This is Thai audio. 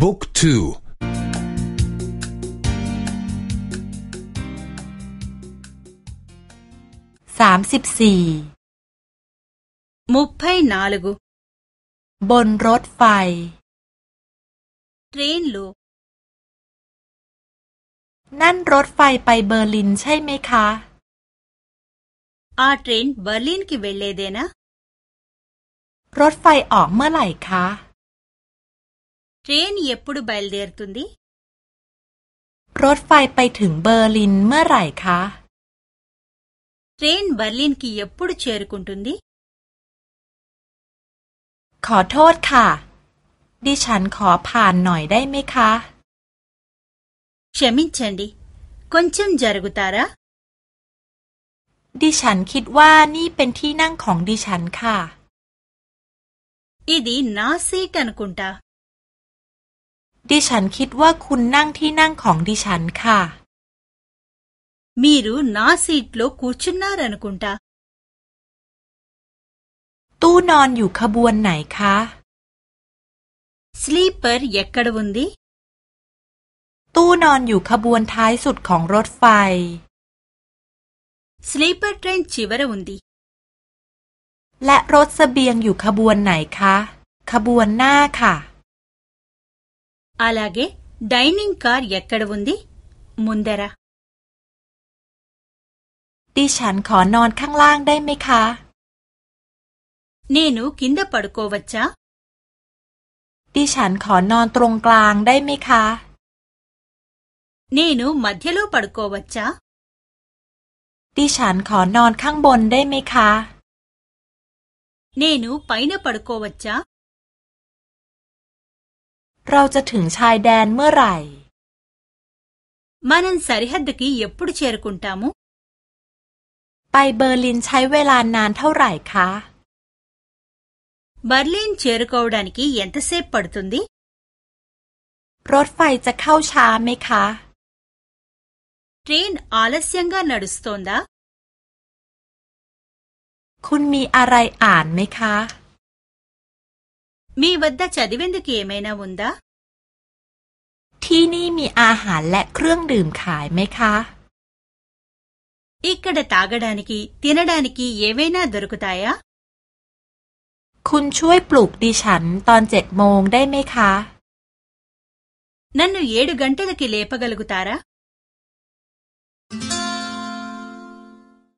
book two สามสิบสี่ ముప్పై నాలుగు บนรถไฟ ట్రైన్ లో นั่นรถไฟไปเบอร์ลินใช่ไหมคะఆ ట్రైన్ బర్లిన్ కి వెళ్ళేదేనాรถไฟออกเมื่อไหร่คะ ట్రైన్ ఎప్పుడు బయలుదేరుతుంది รถไฟไปถึงเบอร์ลินเมื่อไหร่คะ ట్రైన్ బర్లిన్కి ఎప్పుడు చేరుకుంటుంది ขอโทษค่ะ ดิฉันขอผ่านหน่อยได้ไหมคะ క్షమించండి కొంచెం జరుగుతారా ดิฉันคิดว่านี่เป็นที่นั่งของดิฉันค่ะ ఇది నా సీట్ అనుకుంటా ดิฉันคิดว่าคุณนั่งที่นั่งของดิฉันค่ะ మీరు నా సీట్లో కూర్చున్నారనుకుంటా ตู้นอนอยู่ขบวนไหนคะ స్లీపర్ ఎక్కడ ఉంది ตู้นอนอยู่ขบวนท้ายสุดของรถไฟ స్లీపర్ ట్రైన్ చివర ఉంది และรถเสบียงอยู่ขบวนไหนคะ ขบวนหน้าค่ะ అలాగే డైనింగ్ కార్ ఎక్కడ ఉంది ముందర ดิฉันขอนอนข้างล่างได้ไหมคะ నేను కింద పడుకోవచ్చా ดิฉันขอนอนตรงกลางได้ไหมคะ నేను మధ్యలో పడుకోవచ్చా ดิฉันขอนอนข้างบนได้ไหมคะ నేను పైన పడుకోవచ్చా เราจะถึงชายแดนเมื่อไหร่ మనం సరిహద్దుకి ఎప్పుడు చేరుకుంటాము ไปเบอร์ลินใช้เวลานานเท่าไหร่คะ బర్లిన్ చేరుకోవడానికి ఎంతసేపు పడుతుంది รถไฟจะเข้าช้าไหมคะ ట్రైన్ ఆలస్యంగా నడుస్తోందా คุณมีอะไรอ่านไหมคะ మీ వద్ద చదివేందుకు ఏమైనా ఉందా ที่นี่มีอาหารและเครื่องดื่มขายไหมคะ ఇక్కడ తాగడానికి తినడానికి ఏవైనా దొరుకుతాయా คุณช่วยปลุกดิฉันตอนเจ็ดโมงได้ไหมคะ నన్ను ఏడు గంటలకి లేపగలుగుతారా